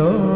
Oh.